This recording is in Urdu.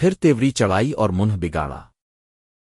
پھر تیوری چڑھائی اور منہ بگاڑا۔